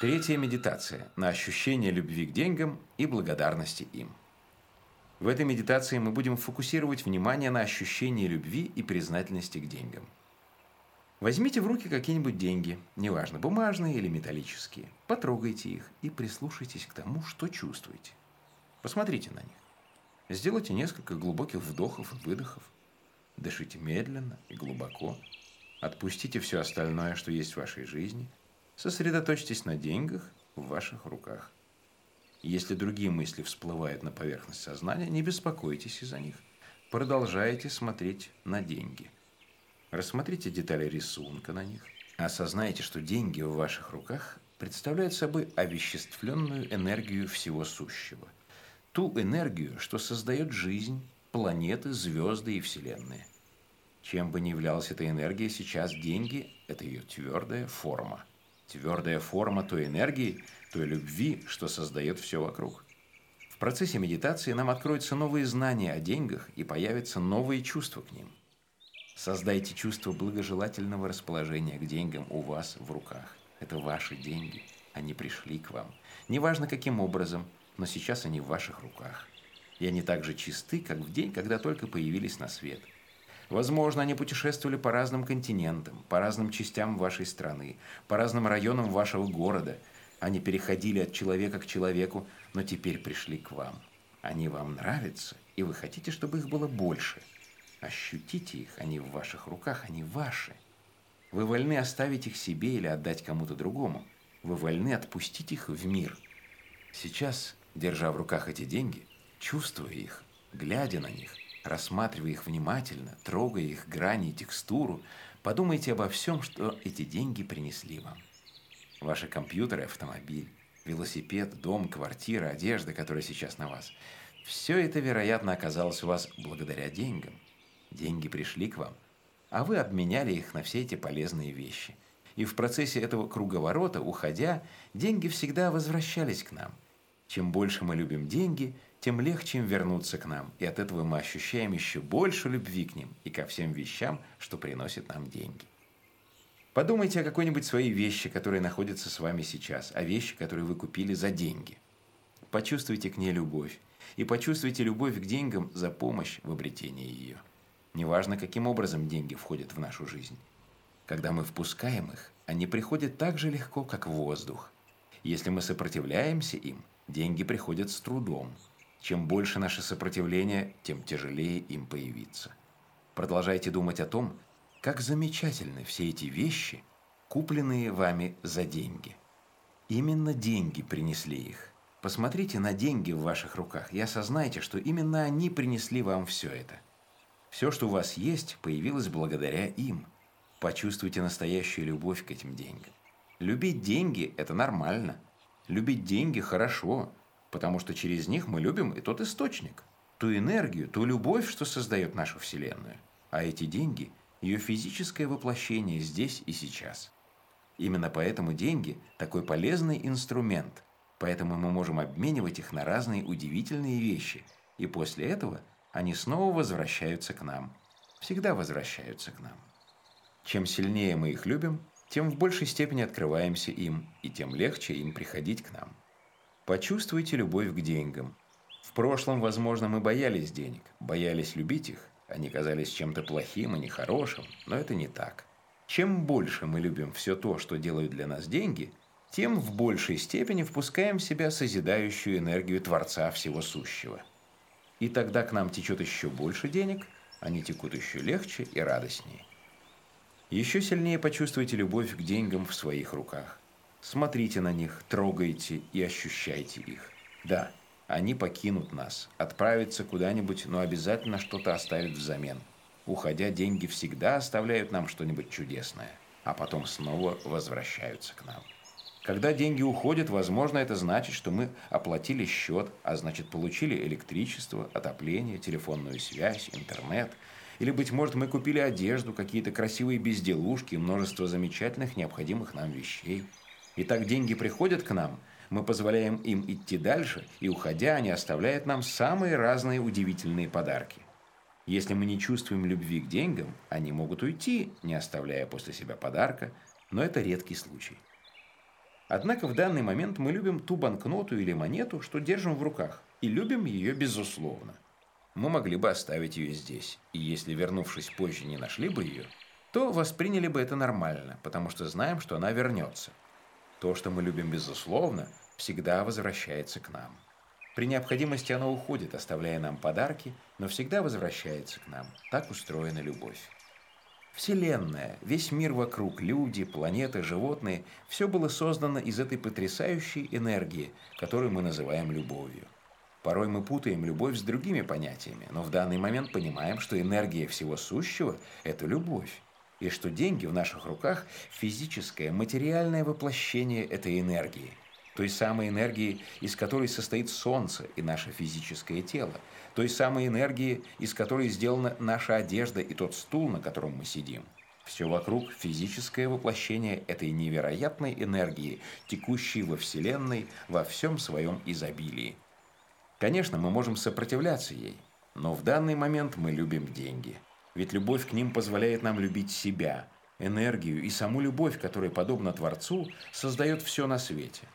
Третья медитация на ощущение любви к деньгам и благодарности им. В этой медитации мы будем фокусировать внимание на ощущении любви и признательности к деньгам. Возьмите в руки какие-нибудь деньги, неважно, бумажные или металлические. Потрогайте их и прислушайтесь к тому, что чувствуете. Посмотрите на них. Сделайте несколько глубоких вдохов и выдохов. Дышите медленно и глубоко. Отпустите все остальное, что есть в вашей жизни. Сосредоточьтесь на деньгах в ваших руках. Если другие мысли всплывают на поверхность сознания, не беспокойтесь из-за них. Продолжайте смотреть на деньги. Рассмотрите детали рисунка на них. Осознайте, что деньги в ваших руках представляют собой овеществленную энергию всего сущего. Ту энергию, что создает жизнь, планеты, звезды и вселенные. Чем бы ни являлась эта энергия, сейчас деньги – это ее твердая форма. Твердая форма той энергии – той любви, что создает все вокруг. В процессе медитации нам откроются новые знания о деньгах и появятся новые чувства к ним. Создайте чувство благожелательного расположения к деньгам у вас в руках. Это ваши деньги. Они пришли к вам. Неважно каким образом, но сейчас они в ваших руках. И они так же чисты, как в день, когда только появились на свет. Возможно, они путешествовали по разным континентам, по разным частям вашей страны, по разным районам вашего города – они переходили от человека к человеку, но теперь пришли к вам. Они вам нравятся, и вы хотите, чтобы их было больше. Ощутите их, они в ваших руках, они ваши. Вы вольны оставить их себе или отдать кому-то другому. Вы вольны отпустить их в мир. Сейчас, держа в руках эти деньги, чувствуя их, глядя на них, рассматривая их внимательно, трогая их грани и текстуру, подумайте обо всем, что эти деньги принесли вам. Ваши компьютеры, автомобиль, велосипед, дом, квартира, одежда, которая сейчас на вас. Все это, вероятно, оказалось у вас благодаря деньгам. Деньги пришли к вам, а вы обменяли их на все эти полезные вещи. И в процессе этого круговорота, уходя, деньги всегда возвращались к нам. Чем больше мы любим деньги, тем легче им вернуться к нам, и от этого мы ощущаем еще больше любви к ним и ко всем вещам, что приносят нам деньги. Подумайте о какой-нибудь своей вещи, которая находится с вами сейчас, о вещи, которые вы купили за деньги. Почувствуйте к ней любовь. И почувствуйте любовь к деньгам за помощь в обретении ее. Неважно, каким образом деньги входят в нашу жизнь. Когда мы впускаем их, они приходят так же легко, как воздух. Если мы сопротивляемся им, деньги приходят с трудом. Чем больше наше сопротивление, тем тяжелее им появиться. Продолжайте думать о том, как замечательны все эти вещи, купленные вами за деньги. Именно деньги принесли их. Посмотрите на деньги в ваших руках и осознайте, что именно они принесли вам все это. Все, что у вас есть, появилось благодаря им. Почувствуйте настоящую любовь к этим деньгам. Любить деньги – это нормально. Любить деньги – хорошо, потому что через них мы любим и тот источник, ту энергию, ту любовь, что создает нашу Вселенную. А эти деньги – ее физическое воплощение здесь и сейчас. Именно поэтому деньги – такой полезный инструмент, поэтому мы можем обменивать их на разные удивительные вещи, и после этого они снова возвращаются к нам. Всегда возвращаются к нам. Чем сильнее мы их любим, тем в большей степени открываемся им, и тем легче им приходить к нам. Почувствуйте любовь к деньгам. В прошлом, возможно, мы боялись денег, боялись любить их, они казались чем-то плохим и нехорошим, но это не так. Чем больше мы любим все то, что делают для нас деньги, тем в большей степени впускаем в себя созидающую энергию Творца Всего Сущего. И тогда к нам течет еще больше денег, они текут еще легче и радостнее. Еще сильнее почувствуйте любовь к деньгам в своих руках. Смотрите на них, трогайте и ощущайте их. Да, они покинут нас, отправятся куда-нибудь, но обязательно что-то оставят взамен. Уходя, деньги всегда оставляют нам что-нибудь чудесное, а потом снова возвращаются к нам. Когда деньги уходят, возможно, это значит, что мы оплатили счет, а значит, получили электричество, отопление, телефонную связь, интернет. Или, быть может, мы купили одежду, какие-то красивые безделушки множество замечательных необходимых нам вещей. И так деньги приходят к нам – мы позволяем им идти дальше, и уходя, они оставляют нам самые разные удивительные подарки. Если мы не чувствуем любви к деньгам, они могут уйти, не оставляя после себя подарка, но это редкий случай. Однако в данный момент мы любим ту банкноту или монету, что держим в руках, и любим ее безусловно. Мы могли бы оставить ее здесь, и если, вернувшись позже, не нашли бы ее, то восприняли бы это нормально, потому что знаем, что она вернется. То, что мы любим безусловно, всегда возвращается к нам. При необходимости оно уходит, оставляя нам подарки, но всегда возвращается к нам. Так устроена любовь. Вселенная, весь мир вокруг, люди, планеты, животные – все было создано из этой потрясающей энергии, которую мы называем любовью. Порой мы путаем любовь с другими понятиями, но в данный момент понимаем, что энергия всего сущего – это любовь, и что деньги в наших руках – физическое, материальное воплощение этой энергии – той самой энергии, из которой состоит Солнце и наше физическое тело, той самой энергии, из которой сделана наша одежда и тот стул, на котором мы сидим. Все вокруг – физическое воплощение этой невероятной энергии, текущей во Вселенной во всем своем изобилии. Конечно, мы можем сопротивляться ей, но в данный момент мы любим деньги. Ведь любовь к ним позволяет нам любить себя, энергию и саму любовь, которая, подобно Творцу, создает все на свете –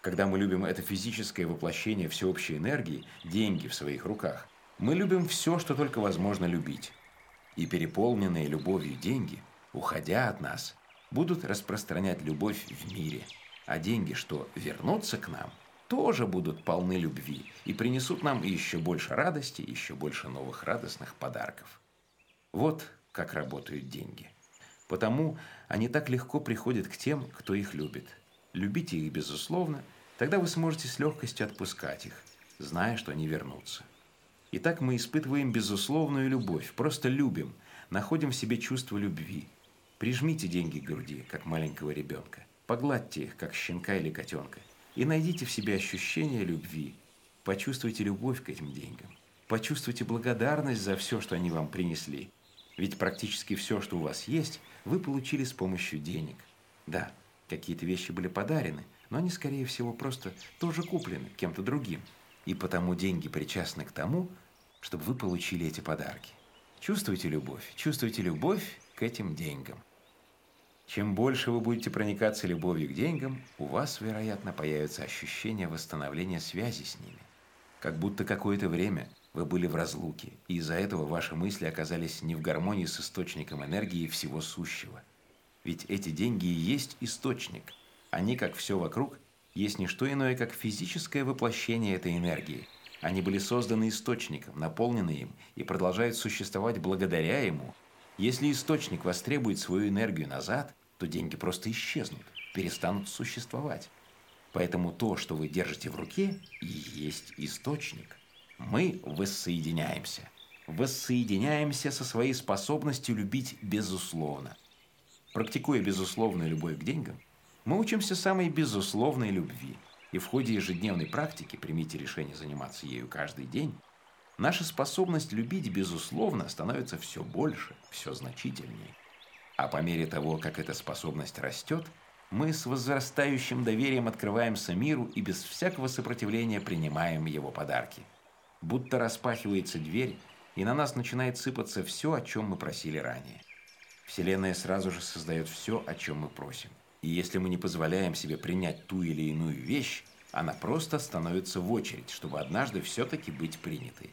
когда мы любим это физическое воплощение всеобщей энергии, деньги в своих руках, мы любим все, что только возможно любить. И переполненные любовью деньги, уходя от нас, будут распространять любовь в мире. А деньги, что вернутся к нам, тоже будут полны любви и принесут нам еще больше радости, еще больше новых радостных подарков. Вот как работают деньги. Потому они так легко приходят к тем, кто их любит – Любите их безусловно, тогда вы сможете с легкостью отпускать их, зная, что они вернутся. Итак, мы испытываем безусловную любовь, просто любим, находим в себе чувство любви. Прижмите деньги к груди, как маленького ребенка, погладьте их, как щенка или котенка, и найдите в себе ощущение любви. Почувствуйте любовь к этим деньгам. Почувствуйте благодарность за все, что они вам принесли. Ведь практически все, что у вас есть, вы получили с помощью денег. Да, Какие-то вещи были подарены, но они, скорее всего, просто тоже куплены кем-то другим. И потому деньги причастны к тому, чтобы вы получили эти подарки. Чувствуйте любовь, чувствуйте любовь к этим деньгам. Чем больше вы будете проникаться любовью к деньгам, у вас, вероятно, появится ощущение восстановления связи с ними. Как будто какое-то время вы были в разлуке, и из-за этого ваши мысли оказались не в гармонии с источником энергии всего сущего – ведь эти деньги и есть источник. Они, как все вокруг, есть не что иное, как физическое воплощение этой энергии. Они были созданы источником, наполнены им и продолжают существовать благодаря ему. Если источник востребует свою энергию назад, то деньги просто исчезнут, перестанут существовать. Поэтому то, что вы держите в руке, и есть источник. Мы воссоединяемся. Воссоединяемся со своей способностью любить безусловно – Практикуя безусловную любовь к деньгам, мы учимся самой безусловной любви. И в ходе ежедневной практики, примите решение заниматься ею каждый день, наша способность любить безусловно становится все больше, все значительнее. А по мере того, как эта способность растет, мы с возрастающим доверием открываемся миру и без всякого сопротивления принимаем его подарки. Будто распахивается дверь, и на нас начинает сыпаться все, о чем мы просили ранее. Вселенная сразу же создает все, о чем мы просим. И если мы не позволяем себе принять ту или иную вещь, она просто становится в очередь, чтобы однажды все-таки быть принятой.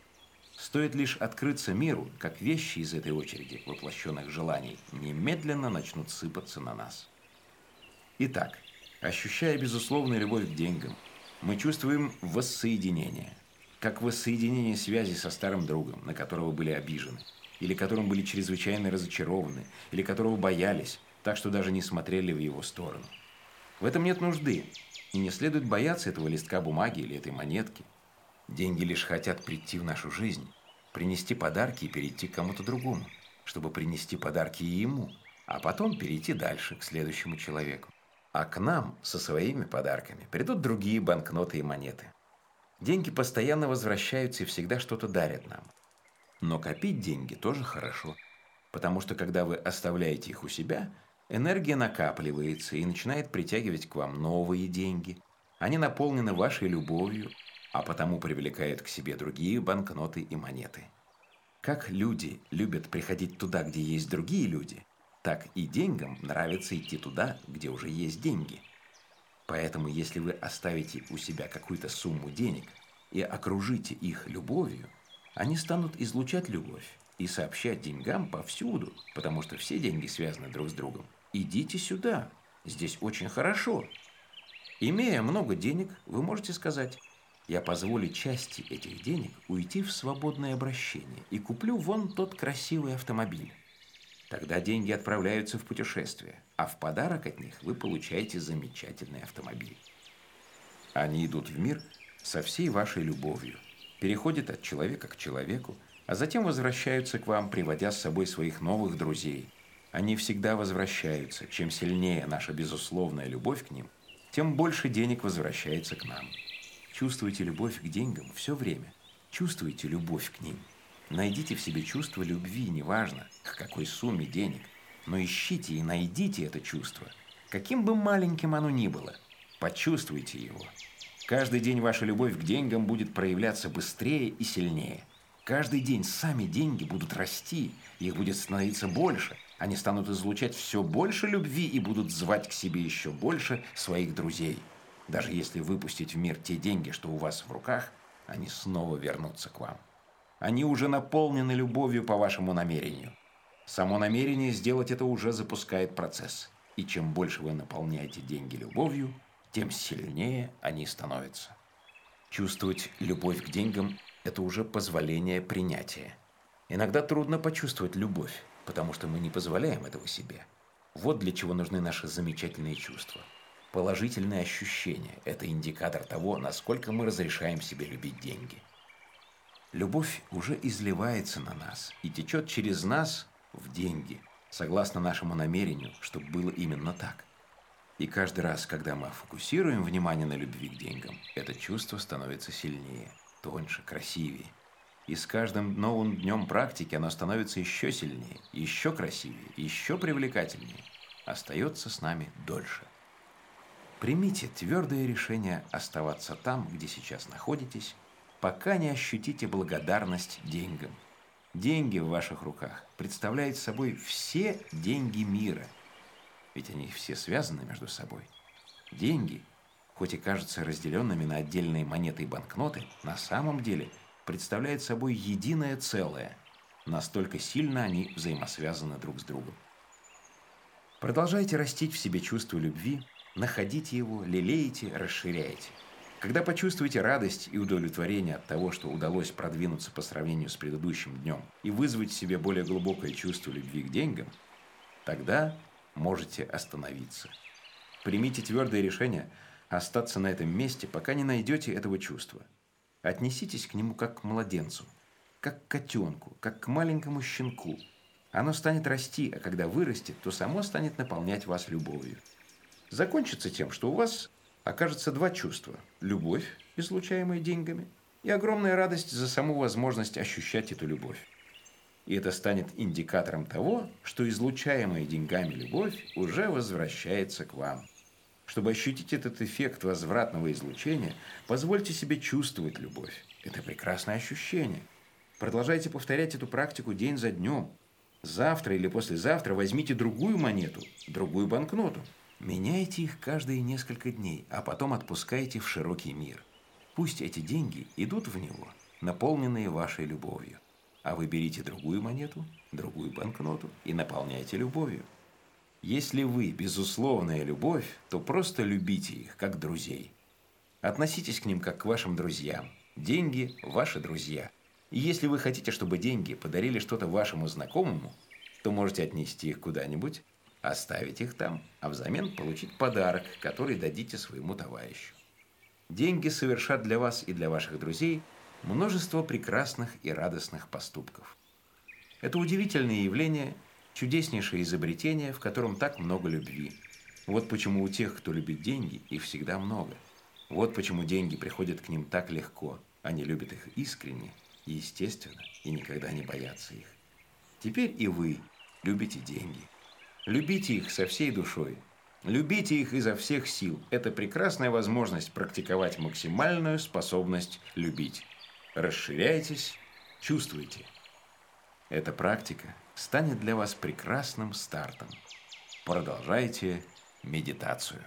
Стоит лишь открыться миру, как вещи из этой очереди воплощенных желаний немедленно начнут сыпаться на нас. Итак, ощущая безусловную любовь к деньгам, мы чувствуем воссоединение, как воссоединение связи со старым другом, на которого были обижены – или которым были чрезвычайно разочарованы, или которого боялись, так что даже не смотрели в его сторону. В этом нет нужды, и не следует бояться этого листка бумаги или этой монетки. Деньги лишь хотят прийти в нашу жизнь, принести подарки и перейти к кому-то другому, чтобы принести подарки и ему, а потом перейти дальше, к следующему человеку. А к нам со своими подарками придут другие банкноты и монеты. Деньги постоянно возвращаются и всегда что-то дарят нам – но копить деньги тоже хорошо, потому что когда вы оставляете их у себя, энергия накапливается и начинает притягивать к вам новые деньги. Они наполнены вашей любовью, а потому привлекают к себе другие банкноты и монеты. Как люди любят приходить туда, где есть другие люди, так и деньгам нравится идти туда, где уже есть деньги. Поэтому, если вы оставите у себя какую-то сумму денег и окружите их любовью, они станут излучать любовь и сообщать деньгам повсюду, потому что все деньги связаны друг с другом. Идите сюда, здесь очень хорошо. Имея много денег, вы можете сказать, я позволю части этих денег уйти в свободное обращение и куплю вон тот красивый автомобиль. Тогда деньги отправляются в путешествие, а в подарок от них вы получаете замечательный автомобиль. Они идут в мир со всей вашей любовью, переходят от человека к человеку, а затем возвращаются к вам, приводя с собой своих новых друзей. Они всегда возвращаются. Чем сильнее наша безусловная любовь к ним, тем больше денег возвращается к нам. Чувствуйте любовь к деньгам все время. Чувствуйте любовь к ним. Найдите в себе чувство любви, неважно, к какой сумме денег, но ищите и найдите это чувство, каким бы маленьким оно ни было. Почувствуйте его. Каждый день ваша любовь к деньгам будет проявляться быстрее и сильнее. Каждый день сами деньги будут расти, их будет становиться больше. Они станут излучать все больше любви и будут звать к себе еще больше своих друзей. Даже если выпустить в мир те деньги, что у вас в руках, они снова вернутся к вам. Они уже наполнены любовью по вашему намерению. Само намерение сделать это уже запускает процесс. И чем больше вы наполняете деньги любовью, тем сильнее они становятся. Чувствовать любовь к деньгам – это уже позволение принятия. Иногда трудно почувствовать любовь, потому что мы не позволяем этого себе. Вот для чего нужны наши замечательные чувства – Положительные ощущения – это индикатор того, насколько мы разрешаем себе любить деньги. Любовь уже изливается на нас и течет через нас в деньги, согласно нашему намерению, чтобы было именно так. И каждый раз, когда мы фокусируем внимание на любви к деньгам, это чувство становится сильнее, тоньше, красивее. И с каждым новым днем практики оно становится еще сильнее, еще красивее, еще привлекательнее. Остается с нами дольше. Примите твердое решение оставаться там, где сейчас находитесь, пока не ощутите благодарность деньгам. Деньги в ваших руках представляют собой все деньги мира, ведь они все связаны между собой. Деньги, хоть и кажутся разделенными на отдельные монеты и банкноты, на самом деле представляют собой единое целое. Настолько сильно они взаимосвязаны друг с другом. Продолжайте растить в себе чувство любви находите его, лелеете, расширяете. Когда почувствуете радость и удовлетворение от того, что удалось продвинуться по сравнению с предыдущим днем и вызвать в себе более глубокое чувство любви к деньгам, тогда можете остановиться. Примите твердое решение остаться на этом месте, пока не найдете этого чувства. Отнеситесь к нему как к младенцу, как к котенку, как к маленькому щенку. Оно станет расти, а когда вырастет, то само станет наполнять вас любовью закончится тем, что у вас окажется два чувства. Любовь, излучаемая деньгами, и огромная радость за саму возможность ощущать эту любовь. И это станет индикатором того, что излучаемая деньгами любовь уже возвращается к вам. Чтобы ощутить этот эффект возвратного излучения, позвольте себе чувствовать любовь. Это прекрасное ощущение. Продолжайте повторять эту практику день за днем. Завтра или послезавтра возьмите другую монету, другую банкноту – Меняйте их каждые несколько дней, а потом отпускайте в широкий мир. Пусть эти деньги идут в него, наполненные вашей любовью. А вы берите другую монету, другую банкноту и наполняйте любовью. Если вы безусловная любовь, то просто любите их, как друзей. Относитесь к ним, как к вашим друзьям. Деньги – ваши друзья. И если вы хотите, чтобы деньги подарили что-то вашему знакомому, то можете отнести их куда-нибудь, оставить их там, а взамен получить подарок, который дадите своему товарищу. Деньги совершат для вас и для ваших друзей множество прекрасных и радостных поступков. Это удивительное явление, чудеснейшее изобретение, в котором так много любви. Вот почему у тех, кто любит деньги, их всегда много. Вот почему деньги приходят к ним так легко. Они любят их искренне, естественно, и никогда не боятся их. Теперь и вы любите деньги – Любите их со всей душой. Любите их изо всех сил. Это прекрасная возможность практиковать максимальную способность любить. Расширяйтесь, чувствуйте. Эта практика станет для вас прекрасным стартом. Продолжайте медитацию.